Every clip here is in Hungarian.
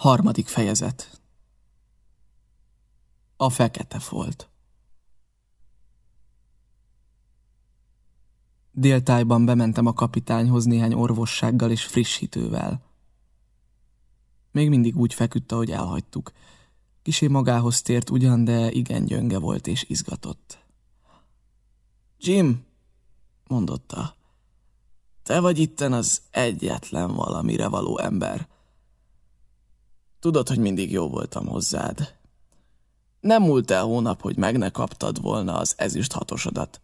Harmadik fejezet A fekete folt Déltájban bementem a kapitányhoz néhány orvossággal és frissítővel. Még mindig úgy feküdt, ahogy elhagytuk. Kisé magához tért ugyan, de igen gyönge volt és izgatott. Jim, mondotta, te vagy itten az egyetlen valamire való ember. Tudod, hogy mindig jó voltam hozzád. Nem múlt el hónap, hogy meg ne kaptad volna az ezüst hatosodat.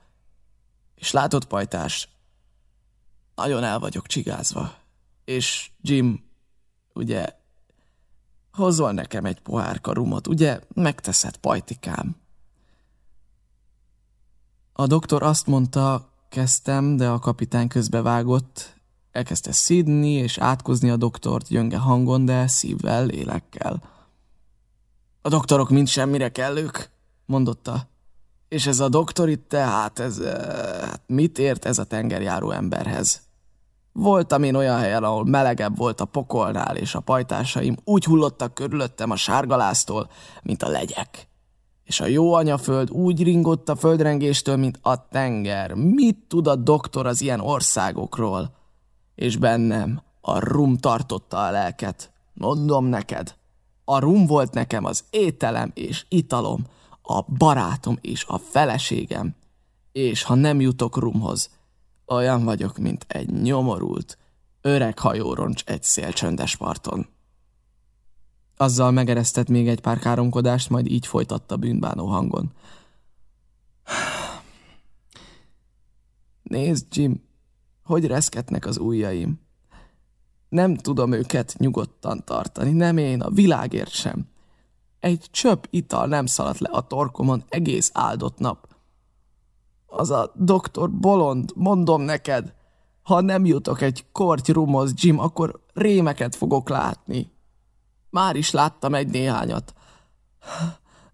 És látod, pajtás, nagyon el vagyok csigázva. És Jim, ugye, hozol nekem egy pohárka rumot, ugye, megteszed, pajtikám. A doktor azt mondta, kezdtem, de a kapitány közbevágott, Elkezdte szídni és átkozni a doktort gyönge hangon, de szívvel, lélekkel. A doktorok mind semmire kellők, mondotta. És ez a doktor itt tehát, ez, hát mit ért ez a tengerjáró emberhez? Voltam én olyan helyen, ahol melegebb volt a pokolnál, és a pajtásaim úgy hullottak körülöttem a sárgaláztól, mint a legyek. És a jó anyaföld úgy ringott a földrengéstől, mint a tenger. Mit tud a doktor az ilyen országokról? És bennem a rum tartotta a lelket. Mondom neked, a rum volt nekem az ételem és italom, a barátom és a feleségem. És ha nem jutok rumhoz, olyan vagyok, mint egy nyomorult, öreg hajóroncs egy szélcsöndes parton. Azzal megeresztett még egy pár káromkodást, majd így folytatta bűnbánó hangon. Nézd, Jim, hogy reszketnek az ujjaim. Nem tudom őket nyugodtan tartani, nem én, a világért sem. Egy csöpp ital nem szaladt le a torkomon egész áldott nap. Az a doktor bolond, mondom neked, ha nem jutok egy korty rumhoz, Jim, akkor rémeket fogok látni. Már is láttam egy néhányat.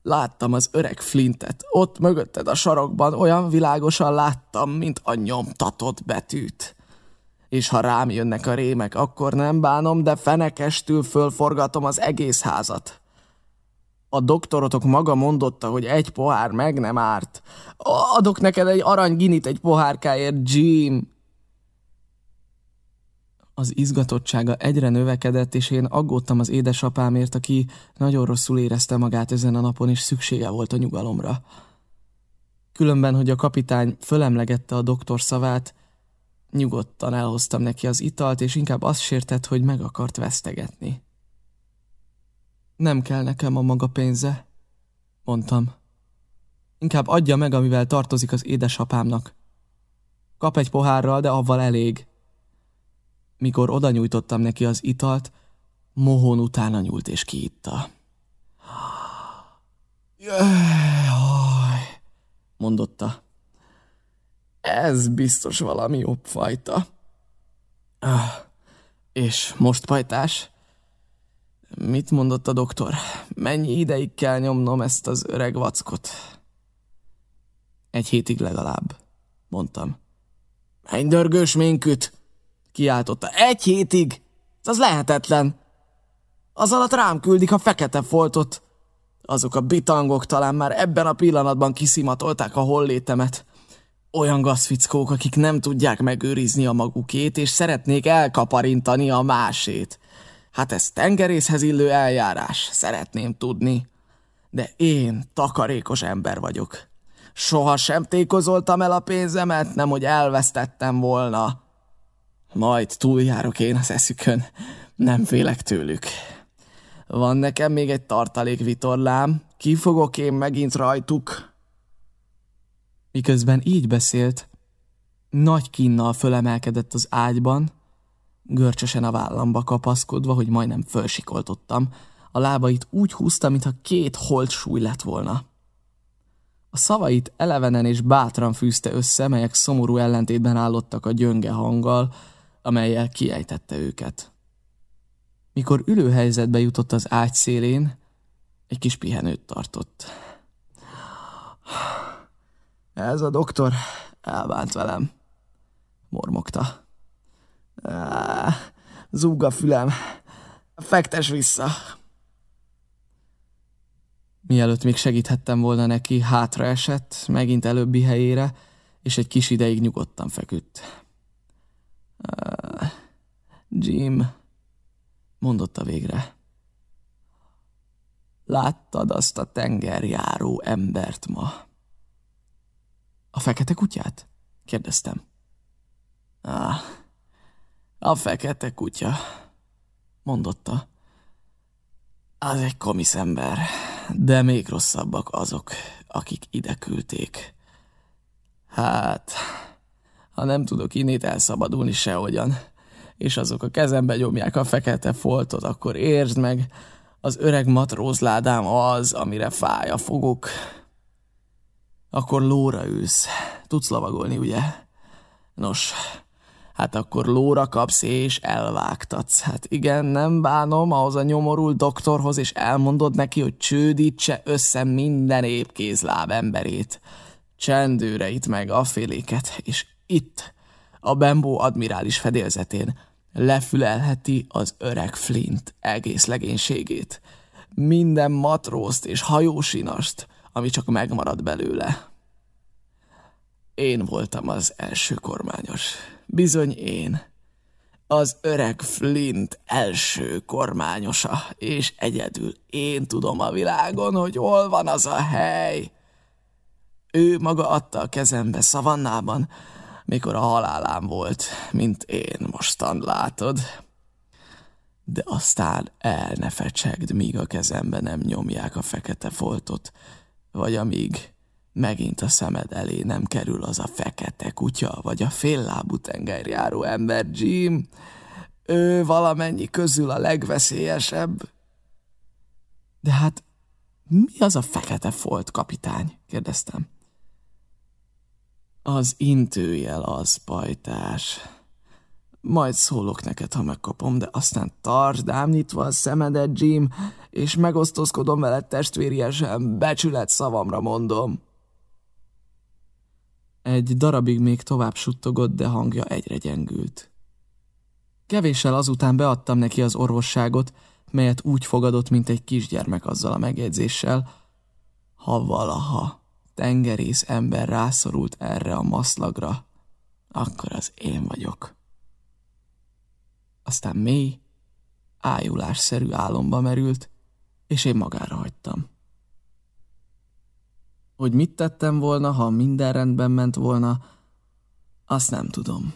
Láttam az öreg Flintet, ott mögötted a sarokban, olyan világosan láttam, mint a nyomtatott betűt. És ha rám jönnek a rémek, akkor nem bánom, de fenekestül fölforgatom az egész házat. A doktorotok maga mondotta, hogy egy pohár meg nem árt. Adok neked egy aranyginit egy pohárkáért, Jim. Az izgatottsága egyre növekedett, és én aggódtam az édesapámért, aki nagyon rosszul érezte magát ezen a napon, és szüksége volt a nyugalomra. Különben, hogy a kapitány fölemlegette a doktor szavát, nyugodtan elhoztam neki az italt, és inkább azt sértett, hogy meg akart vesztegetni. Nem kell nekem a maga pénze, mondtam. Inkább adja meg, amivel tartozik az édesapámnak. Kap egy pohárral, de avval elég. Mikor oda nyújtottam neki az italt, mohón utána nyúlt és kiitta. Jaj, mondotta. Ez biztos valami jobb fajta. Ah, és most pajtás? Mit mondott a doktor? Mennyi ideig kell nyomnom ezt az öreg vackot? Egy hétig legalább, mondtam. Menj dörgős minküt! Kiáltotta. Egy hétig? Az lehetetlen. Az alatt rám küldik a fekete foltot. Azok a bitangok talán már ebben a pillanatban kiszimatolták a hollétemet. Olyan gazfickók, akik nem tudják megőrizni a magukét, és szeretnék elkaparintani a másét. Hát ez tengerészhez illő eljárás, szeretném tudni. De én takarékos ember vagyok. Soha sem tékozoltam el a pénzemet, nem hogy elvesztettem volna. Majd túljárok én az eszükön, nem félek tőlük. Van nekem még egy tartalék vitorlám, ki fogok én megint rajtuk? Miközben így beszélt, nagy kinnal fölemelkedett az ágyban, görcsösen a vállamba kapaszkodva, hogy majdnem fölsikoltottam, a lábait úgy húzta, mintha két holt súly lett volna. A szavait elevenen és bátran fűzte össze, melyek szomorú ellentétben állottak a gyönge hanggal, amelyel kiejtette őket. Mikor ülőhelyzetbe jutott az ágy szélén, egy kis pihenőt tartott. Ez a doktor elbánt velem, mormogta. Zúg a fülem, fektes vissza. Mielőtt még segíthettem volna neki, hátra esett, megint előbbi helyére, és egy kis ideig nyugodtan feküdt. Jim, mondotta végre. Láttad azt a tengerjáró embert ma? A fekete kutyát? kérdeztem. Ah, a fekete kutya, mondotta. Az egy komisz ember, de még rosszabbak azok, akik ide küldték. Hát, ha nem tudok innét elszabadulni sehogyan, és azok a kezembe nyomják a fekete foltot, akkor értsd meg, az öreg matrózládám az, amire fáj a foguk. Akkor lóra ülsz. Tudsz lavagolni, ugye? Nos, hát akkor lóra kapsz és elvágtatsz. Hát igen, nem bánom ahhoz a nyomorult doktorhoz, és elmondod neki, hogy csődítse össze minden épkézláb emberét. Csendőre itt meg a féléket, és itt, a Bembo admirális fedélzetén lefülelheti az öreg Flint egész legénységét. Minden matrózt és hajósinast, ami csak megmarad belőle. Én voltam az első kormányos. Bizony én. Az öreg Flint első kormányosa, és egyedül én tudom a világon, hogy hol van az a hely. Ő maga adta a kezembe szavannában, mikor a halálám volt, mint én mostan látod. De aztán el ne fecsegd, míg a kezembe nem nyomják a fekete foltot, vagy amíg megint a szemed elé nem kerül az a fekete kutya, vagy a féllábú tengerjáró ember, Jim. Ő valamennyi közül a legveszélyesebb. De hát mi az a fekete folt, kapitány? kérdeztem. Az intőjel az, pajtás. Majd szólok neked, ha megkapom, de aztán tartsd ám nyitva a szemedet, Jim, és megosztozkodom veled testvériesen, becsület szavamra mondom. Egy darabig még tovább suttogott, de hangja egyre gyengült. Kevéssel azután beadtam neki az orvosságot, melyet úgy fogadott, mint egy kisgyermek azzal a megjegyzéssel, ha valaha tengerész ember rászorult erre a maszlagra, akkor az én vagyok. Aztán mély, ájulásszerű álomba merült, és én magára hagytam. Hogy mit tettem volna, ha minden rendben ment volna, azt nem tudom.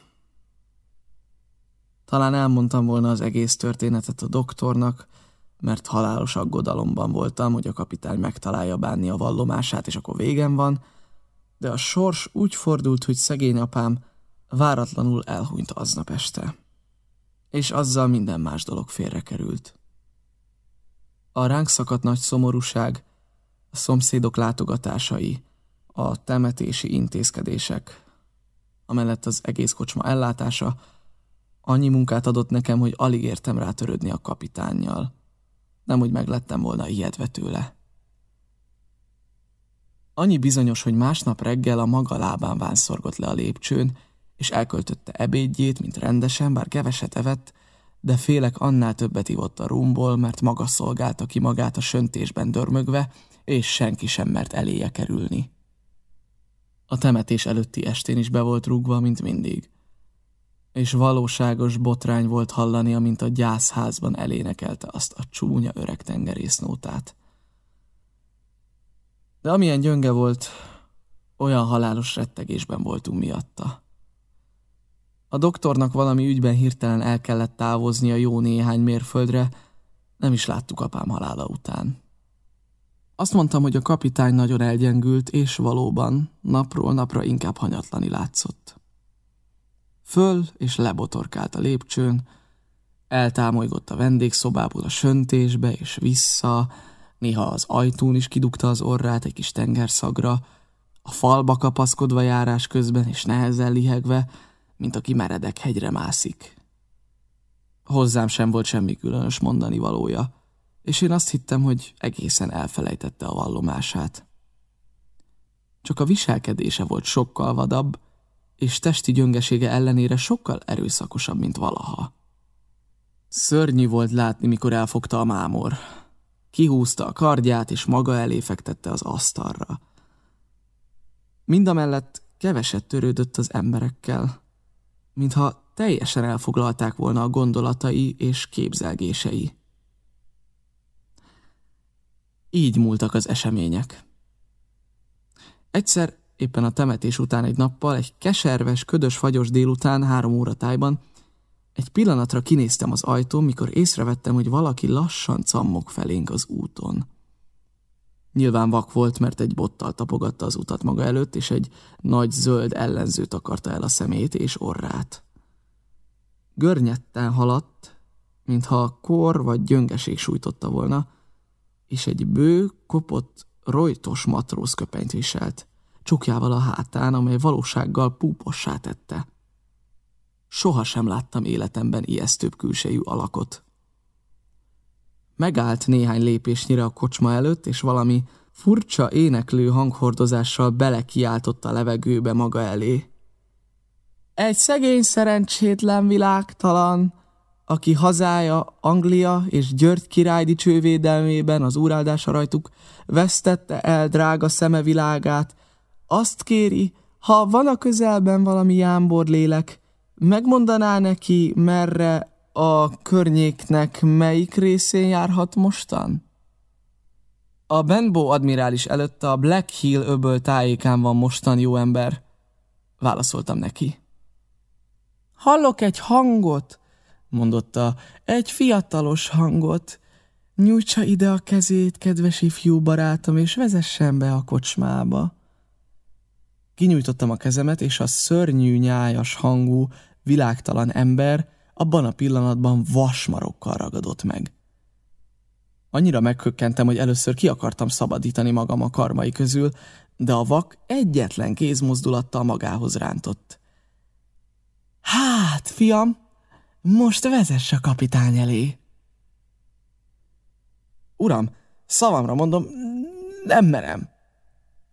Talán elmondtam volna az egész történetet a doktornak, mert halálos aggodalomban voltam, hogy a kapitány megtalálja bánni a vallomását, és akkor végem van, de a sors úgy fordult, hogy szegény apám váratlanul elhunyt aznap este. És azzal minden más dolog félrekerült. A ránk szakadt nagy szomorúság, a szomszédok látogatásai, a temetési intézkedések, amellett az egész kocsma ellátása, annyi munkát adott nekem, hogy alig értem rá törődni a kapitánnyal nem úgy meglettem volna ijedve tőle. Annyi bizonyos, hogy másnap reggel a maga lábán vánszorgott le a lépcsőn, és elköltötte ebédjét, mint rendesen, bár keveset evett, de félek annál többet ivott a rumból, mert maga szolgálta ki magát a söntésben dörmögve, és senki sem mert eléje kerülni. A temetés előtti estén is be volt rúgva, mint mindig és valóságos botrány volt hallani, amint a gyászházban elénekelte azt a csúnya öreg tengerésznótát. De amilyen gyönge volt, olyan halálos rettegésben voltunk miatta. A doktornak valami ügyben hirtelen el kellett távozni a jó néhány mérföldre, nem is láttuk apám halála után. Azt mondtam, hogy a kapitány nagyon elgyengült, és valóban napról napra inkább hanyatlani látszott. Föl és lebotorkált a lépcsőn, eltámolygott a vendégszobából a söntésbe és vissza, néha az ajtón is kidugta az orrát egy kis tengerszagra, a falba kapaszkodva járás közben és nehezen lihegve, mint aki meredek hegyre mászik. Hozzám sem volt semmi különös mondani valója, és én azt hittem, hogy egészen elfelejtette a vallomását. Csak a viselkedése volt sokkal vadabb, és testi gyöngesége ellenére sokkal erőszakosabb, mint valaha. Szörnyű volt látni, mikor elfogta a mámor. Kihúzta a kardját, és maga elé fektette az asztalra. Mindamellett keveset törődött az emberekkel, mintha teljesen elfoglalták volna a gondolatai és képzelgései. Így múltak az események. Egyszer, éppen a temetés után egy nappal, egy keserves, ködös fagyos délután három óra tájban, egy pillanatra kinéztem az ajtón, mikor észrevettem, hogy valaki lassan cammog felénk az úton. Nyilván vak volt, mert egy bottal tapogatta az utat maga előtt, és egy nagy zöld ellenzőt akarta el a szemét és orrát. Görnyetten haladt, mintha a kor vagy gyöngeség sújtotta volna, és egy bő, kopott, rojtos matróz köpenyt viselt, csukjával a hátán, amely valósággal púpossá tette. Soha sem láttam életemben ijesztőbb külsejű alakot. Megállt néhány lépésnyire a kocsma előtt, és valami furcsa éneklő hanghordozással belekiáltotta a levegőbe maga elé. Egy szegény szerencsétlen világtalan, aki hazája Anglia és György király dicsővédelmében az úráldása rajtuk vesztette el drága szeme világát, azt kéri, ha van a közelben valami jámbor lélek, megmondaná neki, merre a környéknek melyik részén járhat mostan? A Benbow admirális előtt a Black Hill öböl tájékán van mostan jó ember. Válaszoltam neki. Hallok egy hangot, mondotta, egy fiatalos hangot. Nyújtsa ide a kezét, kedves ifjú barátom, és vezessen be a kocsmába. Kinyújtottam a kezemet, és a szörnyű, nyájas hangú, világtalan ember abban a pillanatban vasmarokkal ragadott meg. Annyira meghökkentem, hogy először ki akartam szabadítani magam a karmai közül, de a vak egyetlen kézmozdulattal magához rántott. Hát, fiam, most vezess a kapitány elé. Uram, szavamra mondom, nem merem.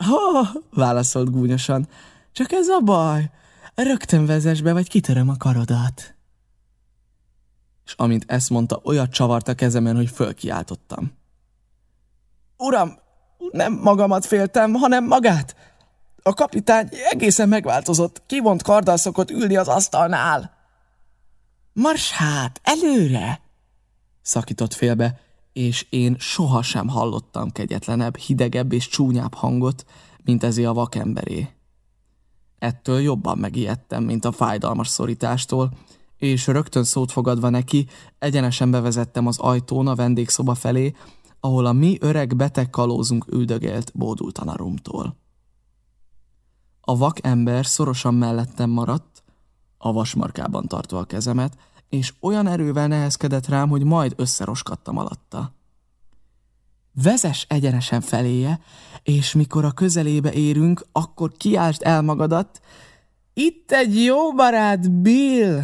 Ha, válaszolt gúnyosan, csak ez a baj. Rögtön vezess be, vagy kitöröm a karodat. És amint ezt mondta, olyat csavart a kezemen, hogy fölkiáltottam. Uram, nem magamat féltem, hanem magát. A kapitány egészen megváltozott, kivont karddal szokott ülni az asztalnál. Mars hát, előre! Szakított félbe, és én sohasem hallottam kegyetlenebb, hidegebb és csúnyább hangot, mint ezé a vakemberé. Ettől jobban megijedtem, mint a fájdalmas szorítástól, és rögtön szót fogadva neki, egyenesen bevezettem az ajtón a vendégszoba felé, ahol a mi öreg beteg kalózunk üldögélt bódultan a rumtól. A vak ember szorosan mellettem maradt, a vasmarkában tartva a kezemet, és olyan erővel nehezkedett rám, hogy majd összeroskadtam alatta. Vezes egyenesen feléje, és mikor a közelébe érünk, akkor kiáltsd el magadat, itt egy jó barát, Bill!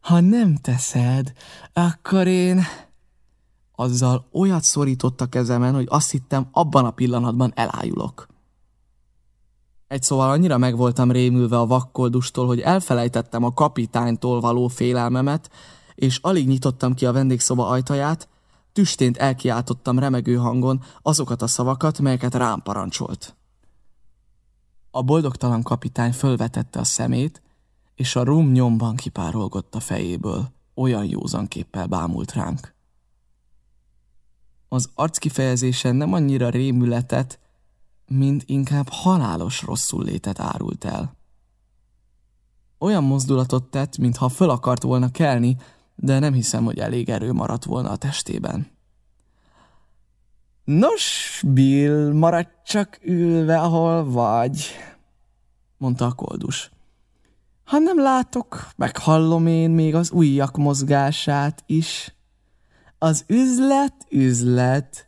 Ha nem teszed, akkor én... Azzal olyat szorított a kezemen, hogy azt hittem, abban a pillanatban elájulok. Egy szóval annyira meg voltam rémülve a vakkoldustól, hogy elfelejtettem a kapitánytól való félelmemet, és alig nyitottam ki a vendégszoba ajtaját, tüstént elkiáltottam remegő hangon azokat a szavakat, melyeket rám parancsolt. A boldogtalan kapitány fölvetette a szemét, és a rum nyomban kipárolgott a fejéből, olyan józanképpel bámult ránk. Az arckifejezésen nem annyira rémületet, mint inkább halálos rosszul létet árult el. Olyan mozdulatot tett, mintha föl akart volna kelni, de nem hiszem, hogy elég erő maradt volna a testében. Nos, Bill, maradj csak ülve, ahol vagy, mondta a koldus. Ha nem látok, meghallom én még az ujjak mozgását is. Az üzlet, üzlet,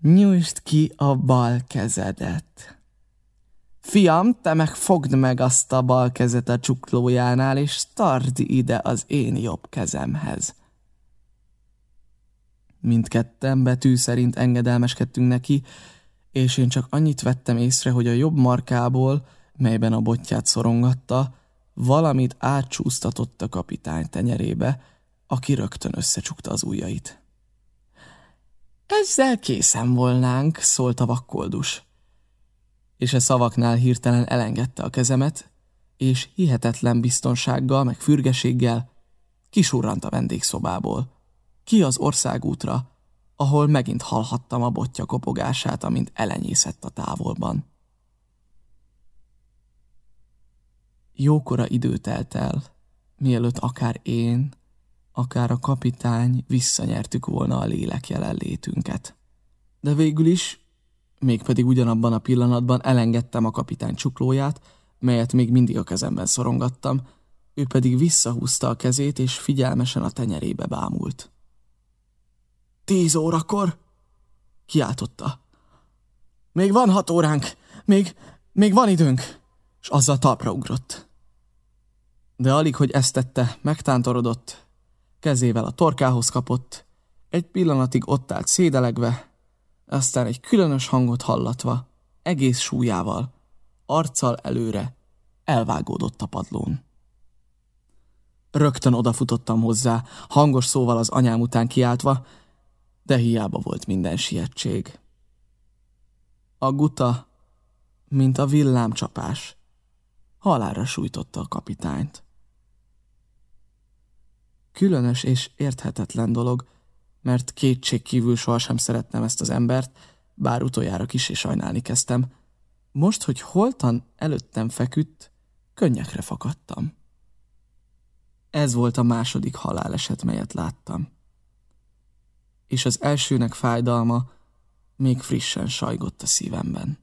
nyújtsd ki a bal kezedet. Fiam, te meg fogd meg azt a bal kezet a csuklójánál, és tard ide az én jobb kezemhez. Mindketten betű szerint engedelmeskedtünk neki, és én csak annyit vettem észre, hogy a jobb markából, melyben a botját szorongatta, valamit átcsúsztatott a kapitány tenyerébe, aki rögtön összecsukta az ujjait. Ezzel készen volnánk, szólt a vakkoldus. És a szavaknál hirtelen elengedte a kezemet, és hihetetlen biztonsággal, meg fürgeséggel kisurrant a vendégszobából, ki az országútra, ahol megint hallhattam a botja kopogását, amint elenyészett a távolban. Jókora idő telt el, mielőtt akár én, akár a kapitány visszanyertük volna a lélek jelenlétünket. De végül is, mégpedig ugyanabban a pillanatban elengedtem a kapitány csuklóját, melyet még mindig a kezemben szorongattam, ő pedig visszahúzta a kezét, és figyelmesen a tenyerébe bámult. Tíz órakor? Kiáltotta. Még van hat óránk, még, még van időnk, és azzal talpra ugrott. De alig, hogy ezt tette, megtántorodott, kezével a torkához kapott, egy pillanatig ott állt szédelegve, aztán egy különös hangot hallatva, egész súlyával, arccal előre, elvágódott a padlón. Rögtön odafutottam hozzá, hangos szóval az anyám után kiáltva, de hiába volt minden sietség. A guta, mint a villámcsapás, halára sújtotta a kapitányt. Különös és érthetetlen dolog, mert kétség kívül sohasem szerettem ezt az embert, bár utoljára kisé sajnálni kezdtem. Most, hogy holtan előttem feküdt, könnyekre fakadtam. Ez volt a második haláleset, melyet láttam. És az elsőnek fájdalma még frissen sajgott a szívemben.